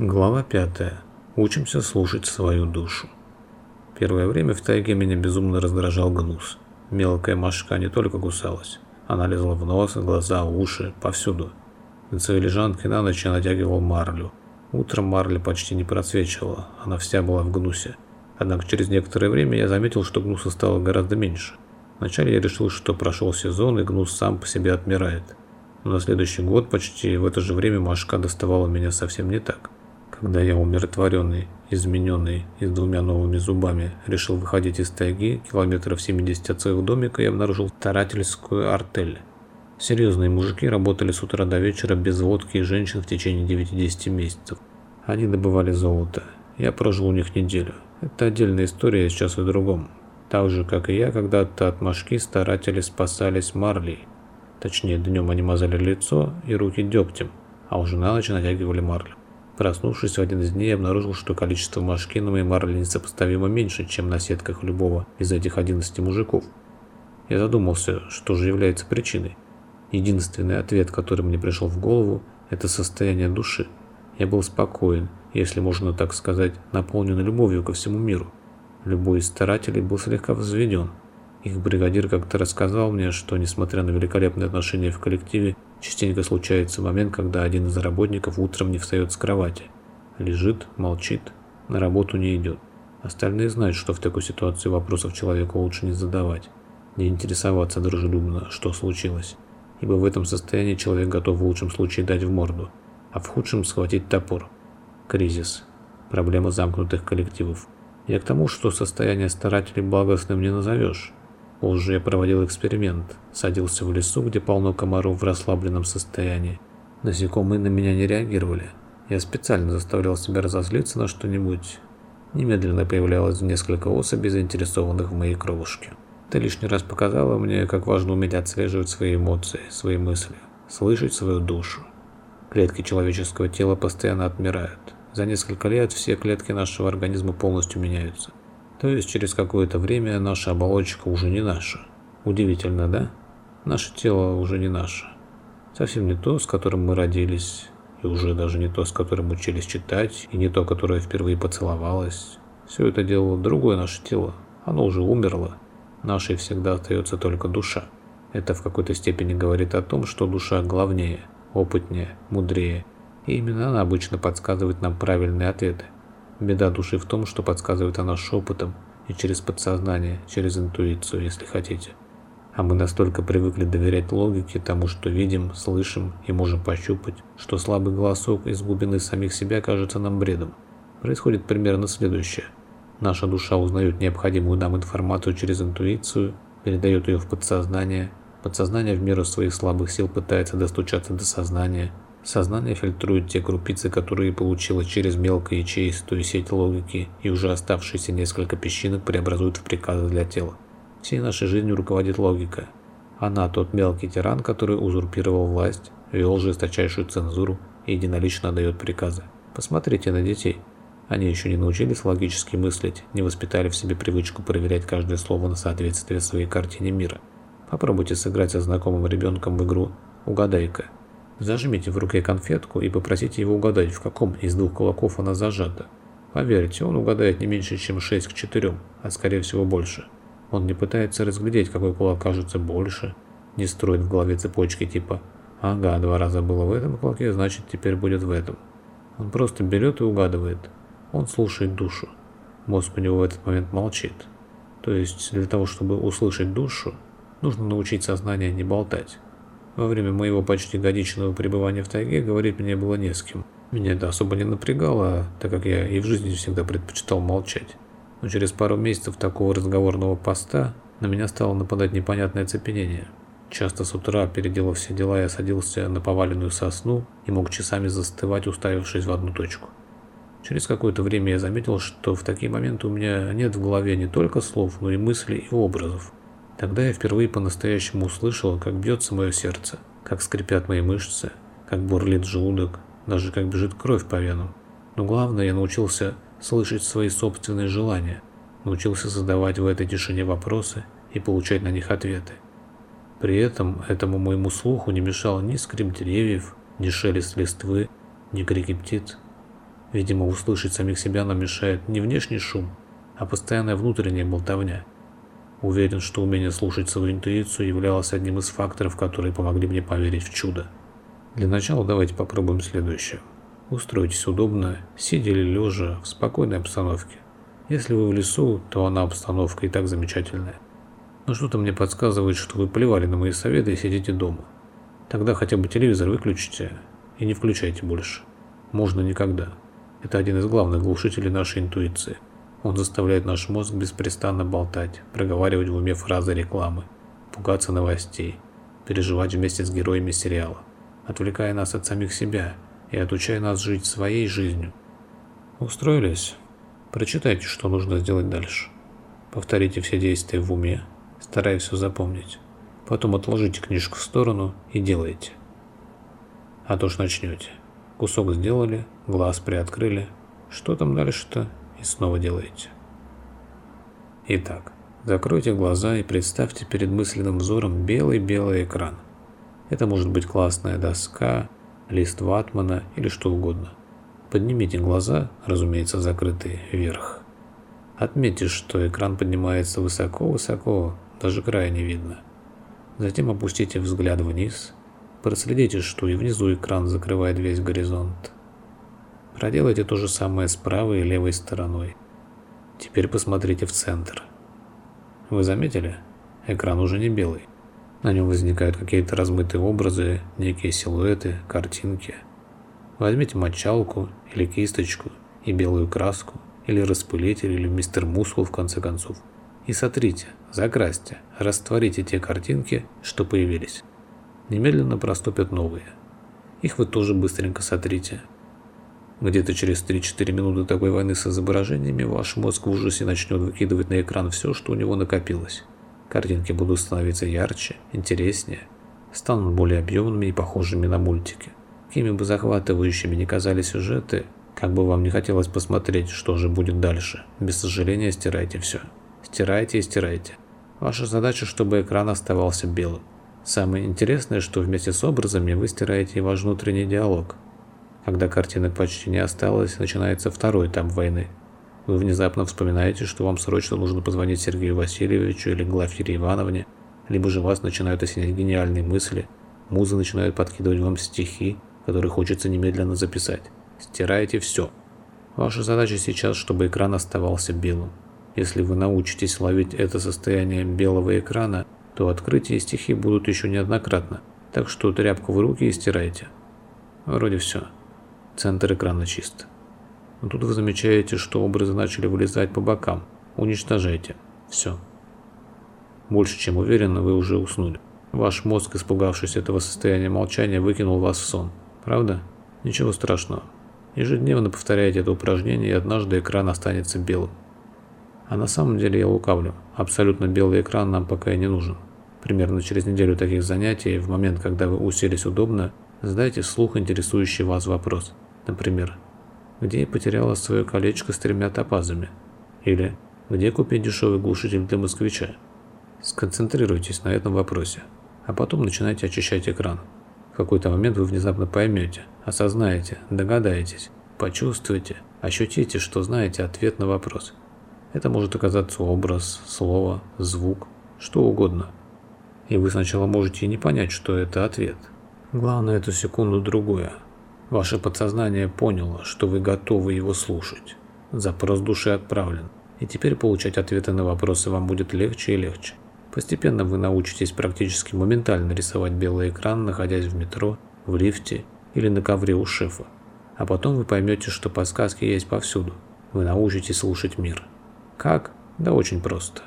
Глава 5. Учимся слушать свою душу. Первое время в тайге меня безумно раздражал гнус. Мелкая мошка не только кусалась, она лезла в нос, глаза, уши, повсюду. На своей лежанке на ночь я натягивал марлю. Утром марля почти не просвечивала, она вся была в гнусе. Однако через некоторое время я заметил, что гнуса стало гораздо меньше. Вначале я решил, что прошел сезон и гнус сам по себе отмирает. Но на следующий год почти в это же время мошка доставала меня совсем не так. Когда я умиротворенный, измененный и с двумя новыми зубами решил выходить из тайги, километров 70 от своего домика я обнаружил старательскую артель. Серьезные мужики работали с утра до вечера без водки и женщин в течение 9-10 месяцев. Они добывали золото. Я прожил у них неделю. Это отдельная история, сейчас о другом. Так же, как и я, когда-то от мошки старатели спасались марлей. Точнее, днем они мазали лицо и руки дегтем, а уже на ночь натягивали марлю. Проснувшись в один из дней, обнаружил, что количество мошки на моей марле несопоставимо меньше, чем на сетках любого из этих 11 мужиков. Я задумался, что же является причиной. Единственный ответ, который мне пришел в голову, это состояние души. Я был спокоен, если можно так сказать, наполнен любовью ко всему миру. Любой из старателей был слегка взведен. Их бригадир как-то рассказал мне, что, несмотря на великолепные отношения в коллективе, частенько случается момент, когда один из работников утром не встает с кровати. Лежит, молчит, на работу не идет. Остальные знают, что в такой ситуации вопросов человеку лучше не задавать, не интересоваться дружелюбно, что случилось. Ибо в этом состоянии человек готов в лучшем случае дать в морду, а в худшем схватить топор. Кризис. Проблема замкнутых коллективов. Я к тому, что состояние старателей благостным не назовешь. Я проводил эксперимент. Садился в лесу, где полно комаров в расслабленном состоянии. Насекомые на меня не реагировали. Я специально заставлял себя разозлиться на что-нибудь. Немедленно появлялось несколько особей, заинтересованных в моей кровушке. Это лишний раз показало мне, как важно уметь отслеживать свои эмоции, свои мысли, слышать свою душу. Клетки человеческого тела постоянно отмирают. За несколько лет все клетки нашего организма полностью меняются. То есть через какое-то время наша оболочка уже не наша. Удивительно, да? Наше тело уже не наше. Совсем не то, с которым мы родились, и уже даже не то, с которым учились читать, и не то, которое впервые поцеловалось. Все это делало другое наше тело. Оно уже умерло. Нашей всегда остается только душа. Это в какой-то степени говорит о том, что душа главнее, опытнее, мудрее. И именно она обычно подсказывает нам правильные ответы. Беда души в том, что подсказывает она шепотом и через подсознание, через интуицию, если хотите. А мы настолько привыкли доверять логике, тому, что видим, слышим и можем пощупать, что слабый голосок из глубины самих себя кажется нам бредом. Происходит примерно следующее. Наша душа узнает необходимую нам информацию через интуицию, передает ее в подсознание, подсознание в меру своих слабых сил пытается достучаться до сознания, Сознание фильтрует те крупицы, которые получило через мелкоячеистую сеть логики, и уже оставшиеся несколько песчинок преобразуют в приказы для тела. Всей нашей жизнью руководит логика. Она тот мелкий тиран, который узурпировал власть, вел жесточайшую цензуру и единолично дает приказы. Посмотрите на детей. Они еще не научились логически мыслить, не воспитали в себе привычку проверять каждое слово на соответствие своей картине мира. Попробуйте сыграть со знакомым ребенком в игру «Угадай-ка». Зажмите в руке конфетку и попросите его угадать, в каком из двух кулаков она зажата. Поверьте, он угадает не меньше, чем 6 к 4, а скорее всего больше. Он не пытается разглядеть, какой кулак кажется больше, не строит в голове цепочки типа «Ага, два раза было в этом кулаке, значит теперь будет в этом». Он просто берет и угадывает. Он слушает душу. Мозг у него в этот момент молчит. То есть для того, чтобы услышать душу, нужно научить сознание не болтать. Во время моего почти годичного пребывания в тайге говорить мне было не с кем. Меня это особо не напрягало, так как я и в жизни всегда предпочитал молчать. Но через пару месяцев такого разговорного поста на меня стало нападать непонятное цепенение. Часто с утра, переделав все дела, я садился на поваленную сосну и мог часами застывать, уставившись в одну точку. Через какое-то время я заметил, что в такие моменты у меня нет в голове не только слов, но и мыслей и образов. Тогда я впервые по-настоящему услышал, как бьется мое сердце, как скрипят мои мышцы, как бурлит желудок, даже как бежит кровь по венам. Но главное, я научился слышать свои собственные желания, научился задавать в этой тишине вопросы и получать на них ответы. При этом этому моему слуху не мешал ни скрип деревьев, ни шелест листвы, ни крики птиц. Видимо, услышать самих себя нам мешает не внешний шум, а постоянная внутренняя болтовня. Уверен, что умение слушать свою интуицию являлось одним из факторов, которые помогли мне поверить в чудо. Для начала давайте попробуем следующее. Устройтесь удобно, сидя или лежа, в спокойной обстановке. Если вы в лесу, то она обстановка и так замечательная. Но что-то мне подсказывает, что вы плевали на мои советы и сидите дома. Тогда хотя бы телевизор выключите и не включайте больше. Можно никогда. Это один из главных глушителей нашей интуиции. Он заставляет наш мозг беспрестанно болтать, проговаривать в уме фразы рекламы, пугаться новостей, переживать вместе с героями сериала, отвлекая нас от самих себя и отучая нас жить своей жизнью. Устроились? Прочитайте, что нужно сделать дальше. Повторите все действия в уме, стараясь все запомнить. Потом отложите книжку в сторону и делайте. А то ж начнете. Кусок сделали, глаз приоткрыли. Что там дальше-то? И снова делаете. Итак, закройте глаза и представьте перед мысленным взором белый-белый экран. Это может быть классная доска, лист ватмана или что угодно. Поднимите глаза, разумеется, закрытые, вверх. Отметьте, что экран поднимается высоко-высоко, даже края не видно. Затем опустите взгляд вниз Проследите, что и внизу экран закрывает весь горизонт. Проделайте то же самое с правой и левой стороной. Теперь посмотрите в центр. Вы заметили? Экран уже не белый. На нем возникают какие-то размытые образы, некие силуэты, картинки. Возьмите мочалку или кисточку и белую краску, или распылитель, или мистер Мускул в конце концов. И сотрите, закрасьте, растворите те картинки, что появились немедленно проступят новые. Их вы тоже быстренько сотрите. Где-то через 3-4 минуты такой войны с изображениями ваш мозг в ужасе начнет выкидывать на экран все, что у него накопилось. Картинки будут становиться ярче, интереснее, станут более объемными и похожими на мультики. Какими бы захватывающими ни казались сюжеты, как бы вам не хотелось посмотреть, что же будет дальше, без сожаления стирайте все. Стирайте и стирайте. Ваша задача, чтобы экран оставался белым. Самое интересное, что вместе с образами вы стираете и ваш внутренний диалог. Когда картинок почти не осталось, начинается второй этап войны. Вы внезапно вспоминаете, что вам срочно нужно позвонить Сергею Васильевичу или Глафире Ивановне, либо же вас начинают осенять гениальные мысли, музы начинают подкидывать вам стихи, которые хочется немедленно записать. Стираете все. Ваша задача сейчас, чтобы экран оставался белым. Если вы научитесь ловить это состояние белого экрана, то открытия стихи будут еще неоднократно, так что тряпку в руки и стирайте. Вроде все. Центр экрана чист. Но тут вы замечаете, что образы начали вылезать по бокам. Уничтожайте. Все. Больше чем уверенно, вы уже уснули. Ваш мозг, испугавшись этого состояния молчания, выкинул вас в сон. Правда? Ничего страшного. Ежедневно повторяйте это упражнение, и однажды экран останется белым. А на самом деле я лукавлю. Абсолютно белый экран нам пока и не нужен. Примерно через неделю таких занятий, в момент, когда вы уселись удобно, задайте вслух интересующий вас вопрос. Например, где я потеряла свое колечко с тремя топазами? Или где купить дешевый глушитель для москвича? Сконцентрируйтесь на этом вопросе, а потом начинайте очищать экран. В какой-то момент вы внезапно поймете, осознаете, догадаетесь, почувствуете, ощутите, что знаете ответ на вопрос – это может оказаться образ, слово, звук, что угодно. И вы сначала можете и не понять, что это ответ. Главное эту секунду другое. Ваше подсознание поняло, что вы готовы его слушать. Запрос души отправлен. И теперь получать ответы на вопросы вам будет легче и легче. Постепенно вы научитесь практически моментально рисовать белый экран, находясь в метро, в лифте или на ковре у шефа. А потом вы поймете, что подсказки есть повсюду. Вы научитесь слушать мир. Как? Да очень просто.